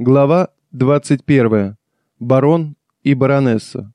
Глава 21. Барон и баронесса.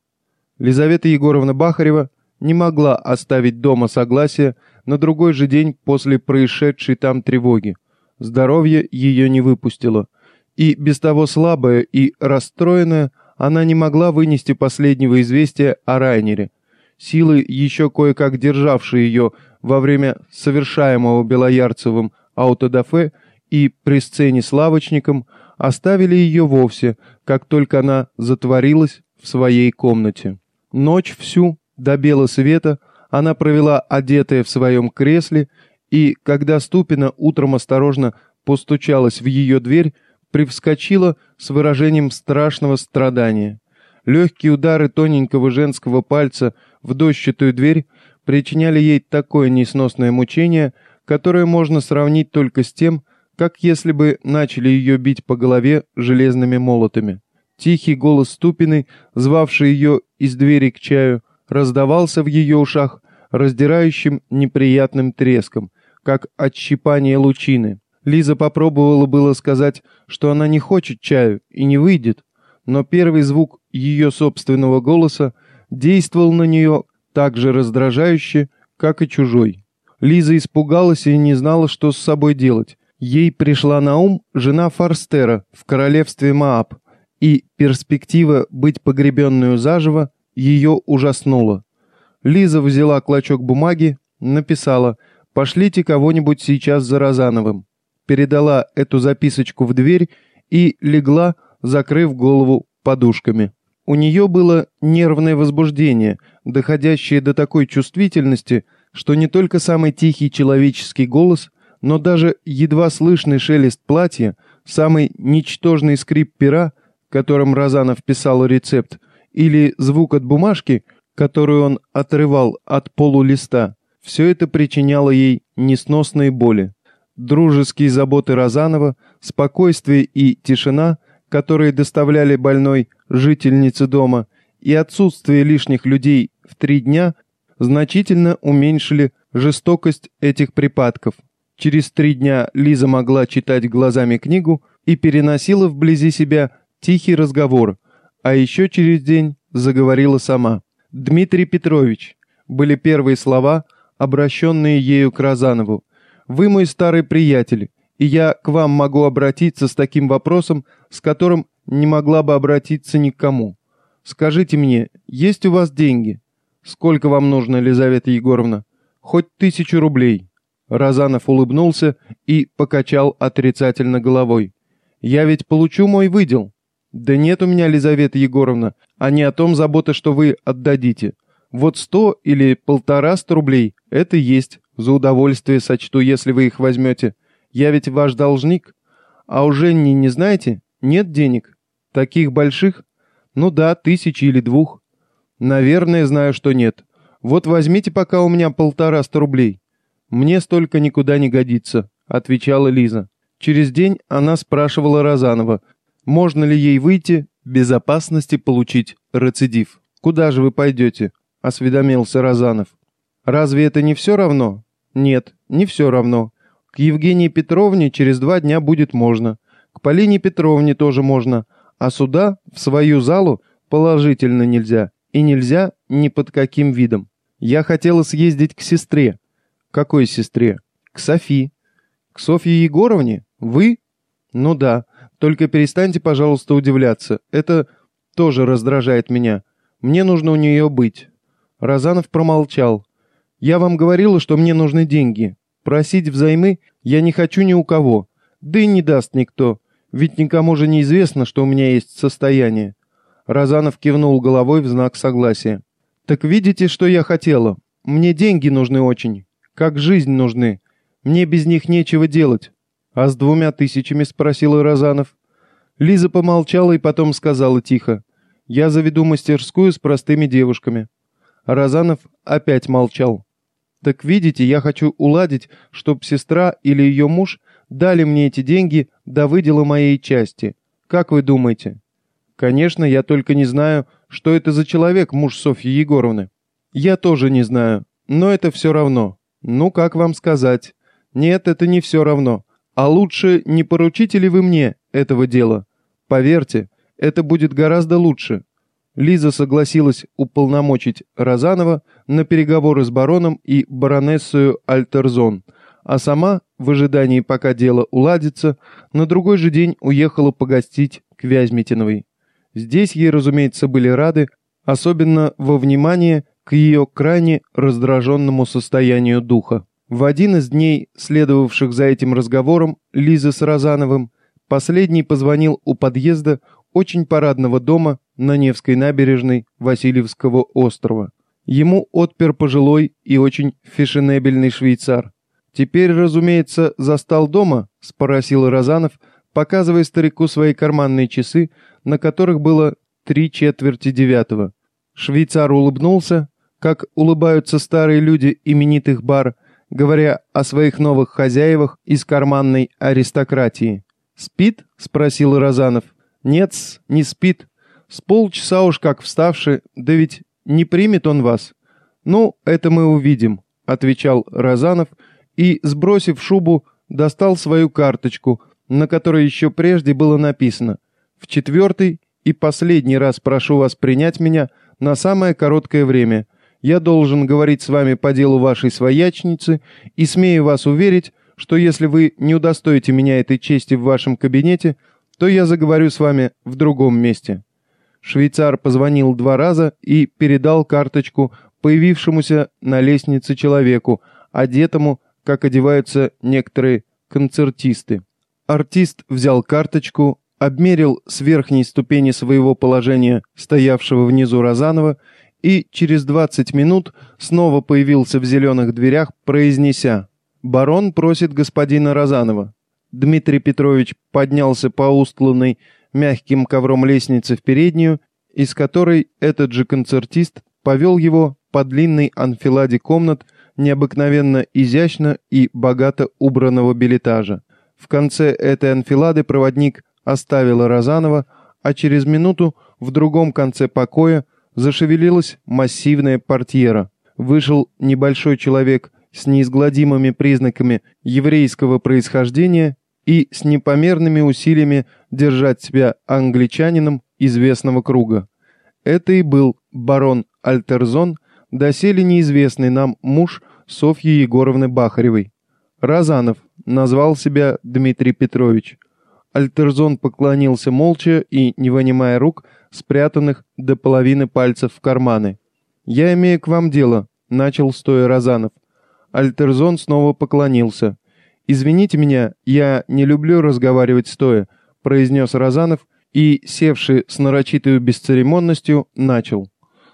Лизавета Егоровна Бахарева не могла оставить дома согласия на другой же день после происшедшей там тревоги. Здоровье ее не выпустило. И без того слабая и расстроенная, она не могла вынести последнего известия о Райнере. Силы, еще кое-как державшие ее во время совершаемого Белоярцевым аутодафе и при сцене с лавочником – оставили ее вовсе, как только она затворилась в своей комнате. Ночь всю, до бела света, она провела одетая в своем кресле, и, когда Ступина утром осторожно постучалась в ее дверь, привскочила с выражением страшного страдания. Легкие удары тоненького женского пальца в дощатую дверь причиняли ей такое несносное мучение, которое можно сравнить только с тем, как если бы начали ее бить по голове железными молотами. Тихий голос Ступиной, звавший ее из двери к чаю, раздавался в ее ушах раздирающим неприятным треском, как отщипание лучины. Лиза попробовала было сказать, что она не хочет чаю и не выйдет, но первый звук ее собственного голоса действовал на нее так же раздражающе, как и чужой. Лиза испугалась и не знала, что с собой делать. Ей пришла на ум жена Форстера в королевстве Мааб, и перспектива быть погребенную заживо ее ужаснула. Лиза взяла клочок бумаги, написала «Пошлите кого-нибудь сейчас за Розановым», передала эту записочку в дверь и легла, закрыв голову подушками. У нее было нервное возбуждение, доходящее до такой чувствительности, что не только самый тихий человеческий голос – но даже едва слышный шелест платья, самый ничтожный скрип пера, которым Розанов писал рецепт, или звук от бумажки, которую он отрывал от полулиста, все это причиняло ей несносные боли. Дружеские заботы Розанова, спокойствие и тишина, которые доставляли больной жительнице дома, и отсутствие лишних людей в три дня значительно уменьшили жестокость этих припадков – Через три дня Лиза могла читать глазами книгу и переносила вблизи себя тихий разговор, а еще через день заговорила сама. «Дмитрий Петрович» были первые слова, обращенные ею к Розанову. «Вы мой старый приятель, и я к вам могу обратиться с таким вопросом, с которым не могла бы обратиться ни к кому. Скажите мне, есть у вас деньги? Сколько вам нужно, Елизавета Егоровна? Хоть тысячу рублей». Разанов улыбнулся и покачал отрицательно головой. «Я ведь получу мой выдел». «Да нет у меня, Лизавета Егоровна, а не о том забота, что вы отдадите. Вот сто или полтораста рублей — это есть. За удовольствие сочту, если вы их возьмете. Я ведь ваш должник. А у Женни, не знаете, нет денег? Таких больших? Ну да, тысячи или двух. Наверное, знаю, что нет. Вот возьмите пока у меня полтораста рублей. «Мне столько никуда не годится», — отвечала Лиза. Через день она спрашивала Розанова, можно ли ей выйти безопасности получить рецидив. «Куда же вы пойдете?» — осведомился Розанов. «Разве это не все равно?» «Нет, не все равно. К Евгении Петровне через два дня будет можно. К Полине Петровне тоже можно. А сюда, в свою залу, положительно нельзя. И нельзя ни под каким видом. Я хотела съездить к сестре, «Какой сестре?» «К Софи». «К Софье Егоровне? Вы?» «Ну да. Только перестаньте, пожалуйста, удивляться. Это тоже раздражает меня. Мне нужно у нее быть». Разанов промолчал. «Я вам говорила, что мне нужны деньги. Просить взаймы я не хочу ни у кого. Да и не даст никто. Ведь никому же не известно, что у меня есть состояние». Разанов кивнул головой в знак согласия. «Так видите, что я хотела? Мне деньги нужны очень как жизнь нужны. Мне без них нечего делать. А с двумя тысячами спросил Розанов. Лиза помолчала и потом сказала тихо. Я заведу мастерскую с простыми девушками. Розанов опять молчал. Так видите, я хочу уладить, чтоб сестра или ее муж дали мне эти деньги до выдела моей части. Как вы думаете? Конечно, я только не знаю, что это за человек, муж Софьи Егоровны. Я тоже не знаю, но это все равно. «Ну, как вам сказать? Нет, это не все равно. А лучше не поручите ли вы мне этого дела? Поверьте, это будет гораздо лучше. Лиза согласилась уполномочить Розанова на переговоры с бароном и баронессою Альтерзон, а сама, в ожидании пока дело уладится, на другой же день уехала погостить к Вязьмитиновой. Здесь ей, разумеется, были рады, особенно во внимание к ее крайне раздраженному состоянию духа. В один из дней, следовавших за этим разговором Лизы с Розановым, последний позвонил у подъезда очень парадного дома на Невской набережной Васильевского острова. Ему отпер пожилой и очень фешенебельный швейцар. «Теперь, разумеется, застал дома?» – спросил Розанов, показывая старику свои карманные часы, на которых было три четверти девятого. Швейцар улыбнулся, как улыбаются старые люди именитых бар, говоря о своих новых хозяевах из карманной аристократии. «Спит?» – спросил Розанов. «Нет, не спит. С полчаса уж как вставший, да ведь не примет он вас». «Ну, это мы увидим», — отвечал Розанов и, сбросив шубу, достал свою карточку, на которой еще прежде было написано «В четвертый и последний раз прошу вас принять меня на самое короткое время. Я должен говорить с вами по делу вашей своячницы и смею вас уверить, что если вы не удостоите меня этой чести в вашем кабинете, то я заговорю с вами в другом месте». Швейцар позвонил два раза и передал карточку появившемуся на лестнице человеку, одетому, как одеваются некоторые концертисты. Артист взял карточку, обмерил с верхней ступени своего положения стоявшего внизу Розанова и через 20 минут снова появился в зеленых дверях, произнеся «Барон просит господина Розанова». Дмитрий Петрович поднялся по устланной мягким ковром лестницы в переднюю, из которой этот же концертист повел его по длинной анфиладе комнат необыкновенно изящно и богато убранного билетажа. В конце этой анфилады проводник оставил Розанова, а через минуту в другом конце покоя зашевелилась массивная портьера. Вышел небольшой человек с неизгладимыми признаками еврейского происхождения и с непомерными усилиями держать себя англичанином известного круга. Это и был барон Альтерзон, доселе неизвестный нам муж Софьи Егоровны Бахаревой. Разанов назвал себя Дмитрий Петрович. Альтерзон поклонился молча и, не вынимая рук, спрятанных до половины пальцев в карманы. «Я имею к вам дело», — начал стоя Разанов. Альтерзон снова поклонился. «Извините меня, я не люблю разговаривать стоя», — произнес Розанов и, севший с нарочитой бесцеремонностью, начал.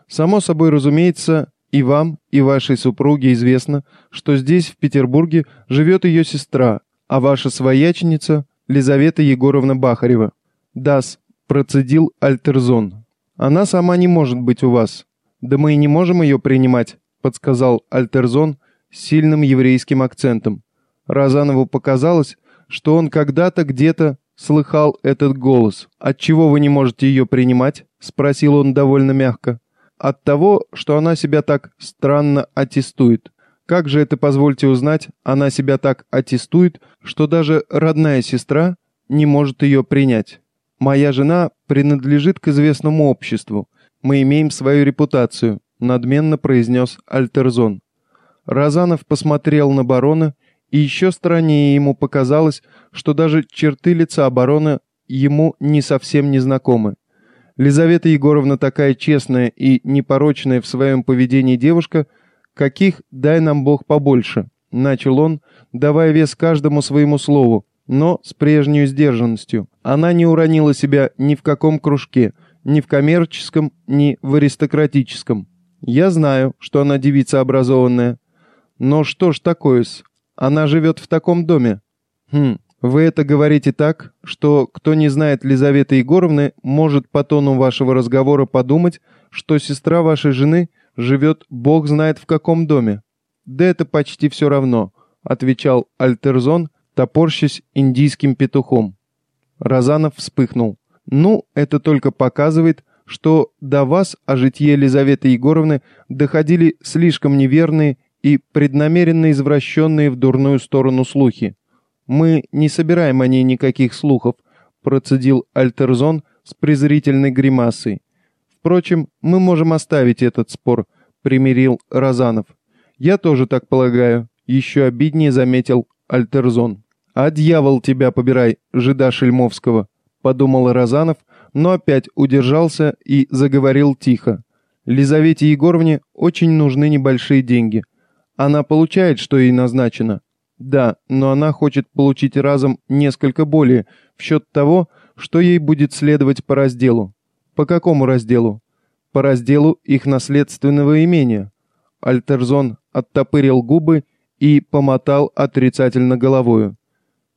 «Само собой разумеется, и вам, и вашей супруге известно, что здесь, в Петербурге, живет ее сестра, а ваша свояченица — Лизавета Егоровна Бахарева». «Дас», — процедил Альтерзон. «Она сама не может быть у вас». «Да мы и не можем ее принимать», — подсказал Альтерзон с сильным еврейским акцентом. Розанову показалось, что он когда-то где-то слыхал этот голос. «От чего вы не можете ее принимать?» — спросил он довольно мягко. «От того, что она себя так странно аттестует. Как же это, позвольте узнать, она себя так аттестует, что даже родная сестра не может ее принять? Моя жена принадлежит к известному обществу. Мы имеем свою репутацию», — надменно произнес Альтерзон. Розанов посмотрел на барона и еще страннее ему показалось, что даже черты лица обороны ему не совсем не знакомы. Лизавета Егоровна такая честная и непорочная в своем поведении девушка, каких дай нам Бог побольше, начал он, давая вес каждому своему слову, но с прежней сдержанностью. Она не уронила себя ни в каком кружке, ни в коммерческом, ни в аристократическом. Я знаю, что она девица образованная. Но что ж такое-с? Она живет в таком доме. Хм, вы это говорите так, что кто не знает Лизаветы Егоровны, может по тону вашего разговора подумать, что сестра вашей жены живет бог знает в каком доме. Да это почти все равно, отвечал Альтерзон, топорщась индийским петухом. Разанов вспыхнул. Ну, это только показывает, что до вас о житье Елизаветы Егоровны доходили слишком неверные и преднамеренно извращенные в дурную сторону слухи. Мы не собираем о ней никаких слухов, процедил Альтерзон с презрительной гримасой. Впрочем, мы можем оставить этот спор, примирил Разанов. Я тоже так полагаю, еще обиднее заметил Альтерзон. А дьявол тебя побирай, жида Шельмовского, подумал Разанов, но опять удержался и заговорил тихо. Лизавете Егоровне очень нужны небольшие деньги. Она получает, что ей назначено. Да, но она хочет получить разом несколько более, в счет того, что ей будет следовать по разделу. По какому разделу? По разделу их наследственного имения. Альтерзон оттопырил губы и помотал отрицательно головою.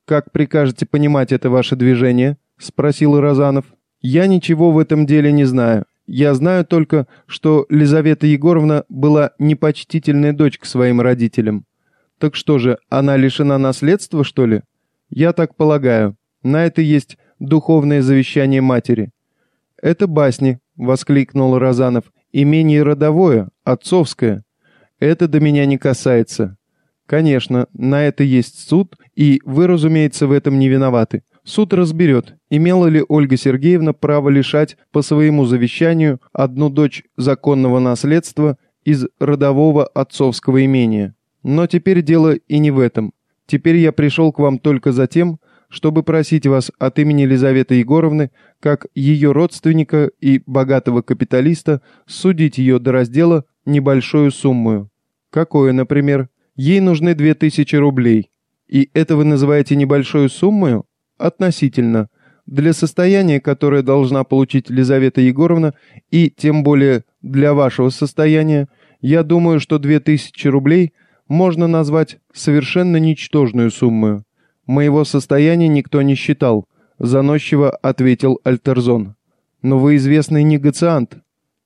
«Как прикажете понимать это ваше движение?» — спросил Розанов. «Я ничего в этом деле не знаю. Я знаю только, что Лизавета Егоровна была непочтительной дочь к своим родителям. Так что же, она лишена наследства, что ли? Я так полагаю. На это есть духовное завещание матери. Это басни, воскликнул Розанов. Имение родовое, отцовское. Это до меня не касается. Конечно, на это есть суд, и вы, разумеется, в этом не виноваты. Суд разберет, имела ли Ольга Сергеевна право лишать по своему завещанию одну дочь законного наследства из родового отцовского имения. Но теперь дело и не в этом. Теперь я пришел к вам только за тем, чтобы просить вас от имени Елизаветы Егоровны, как ее родственника и богатого капиталиста, судить ее до раздела небольшую сумму. Какое, например? Ей нужны две тысячи рублей. И это вы называете небольшой суммой? относительно для состояния, которое должна получить Лизавета Егоровна, и тем более для вашего состояния, я думаю, что 2000 рублей можно назвать совершенно ничтожную сумму. Моего состояния никто не считал, заносчиво ответил Альтерзон. Но вы известный негациант.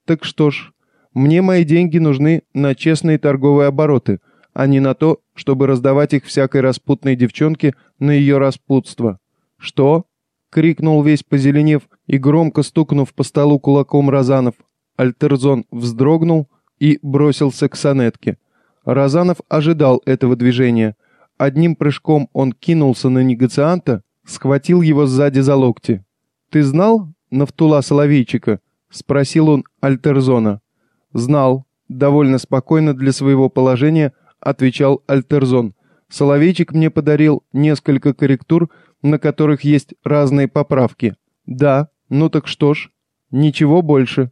Так что ж, мне мои деньги нужны на честные торговые обороты, а не на то, чтобы раздавать их всякой распутной девчонке на ее распутство. «Что?» — крикнул весь позеленев и громко стукнув по столу кулаком Розанов. Альтерзон вздрогнул и бросился к сонетке. Розанов ожидал этого движения. Одним прыжком он кинулся на негацианта, схватил его сзади за локти. «Ты знал Нафтула Соловейчика?» — спросил он Альтерзона. «Знал», — довольно спокойно для своего положения отвечал Альтерзон. «Соловейчик мне подарил несколько корректур на которых есть разные поправки. Да, ну так что ж, ничего больше.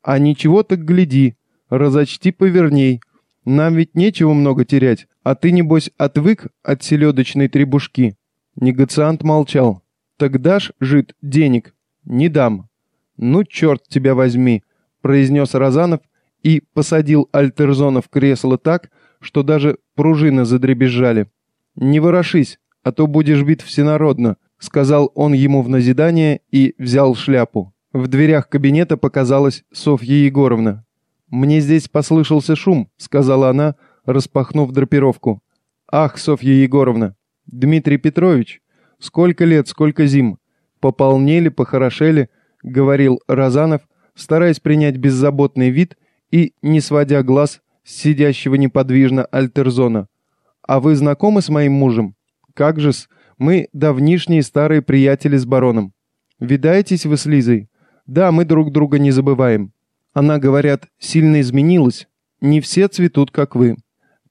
А ничего так гляди, разочти поверней. Нам ведь нечего много терять, а ты, небось, отвык от селедочной требушки. Негациант молчал. Так дашь, жид, денег? Не дам. Ну, черт тебя возьми, произнес Розанов и посадил Альтерзона в кресло так, что даже пружины задребезжали. Не ворошись, а то будешь бит всенародно», — сказал он ему в назидание и взял шляпу. В дверях кабинета показалась Софья Егоровна. «Мне здесь послышался шум», — сказала она, распахнув драпировку. «Ах, Софья Егоровна! Дмитрий Петрович! Сколько лет, сколько зим! Пополнели, похорошели», — говорил Розанов, стараясь принять беззаботный вид и не сводя глаз сидящего неподвижно Альтерзона. «А вы знакомы с моим мужем?» Как же-с, мы давнишние старые приятели с бароном. Видаетесь вы с Лизой? Да, мы друг друга не забываем. Она, говорят, сильно изменилась. Не все цветут, как вы.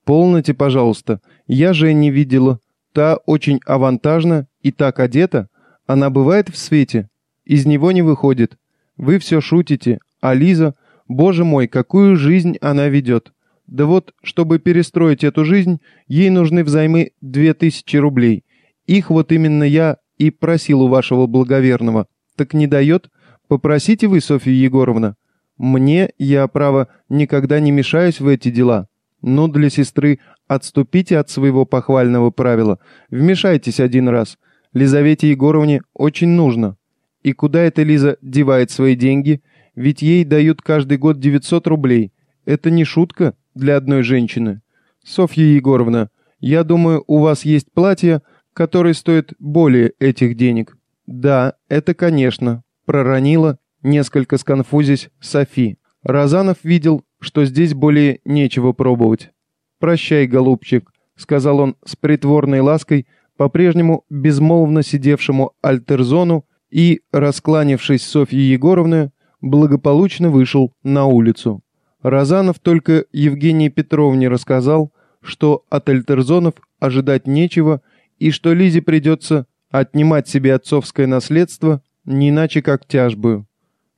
Полноте, пожалуйста. Я же не видела. Та очень авантажна и так одета. Она бывает в свете. Из него не выходит. Вы все шутите. А Лиза, боже мой, какую жизнь она ведет. Да вот, чтобы перестроить эту жизнь, ей нужны взаймы две тысячи рублей. Их вот именно я и просил у вашего благоверного. Так не дает? Попросите вы, Софья Егоровна. Мне, я, право, никогда не мешаюсь в эти дела. Но для сестры отступите от своего похвального правила. Вмешайтесь один раз. Лизавете Егоровне очень нужно. И куда эта Лиза девает свои деньги? Ведь ей дают каждый год 900 рублей. Это не шутка для одной женщины. Софья Егоровна, я думаю, у вас есть платье, которое стоит более этих денег. Да, это, конечно, проронила, несколько сконфузясь, Софи. Разанов видел, что здесь более нечего пробовать. «Прощай, голубчик», — сказал он с притворной лаской, по-прежнему безмолвно сидевшему Альтерзону, и, раскланившись с Софьей Егоровной, благополучно вышел на улицу. Разанов только Евгении Петровне рассказал, что от Альтерзонов ожидать нечего и что Лизе придется отнимать себе отцовское наследство не иначе как тяжбою.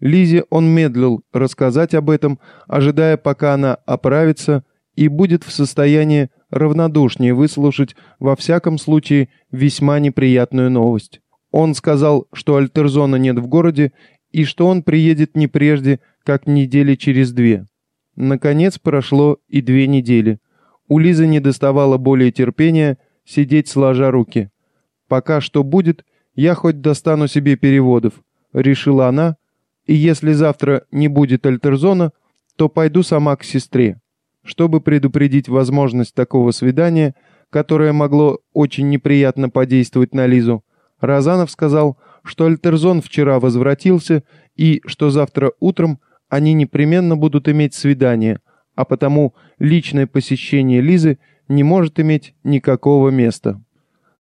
Лизе он медлил рассказать об этом, ожидая, пока она оправится и будет в состоянии равнодушнее выслушать во всяком случае весьма неприятную новость. Он сказал, что Альтерзона нет в городе и что он приедет не прежде, как недели через две. Наконец прошло и две недели. У Лизы не доставало более терпения сидеть сложа руки. «Пока что будет, я хоть достану себе переводов», — решила она, «и если завтра не будет Альтерзона, то пойду сама к сестре». Чтобы предупредить возможность такого свидания, которое могло очень неприятно подействовать на Лизу, Разанов сказал, что Альтерзон вчера возвратился и что завтра утром они непременно будут иметь свидание, а потому личное посещение Лизы не может иметь никакого места.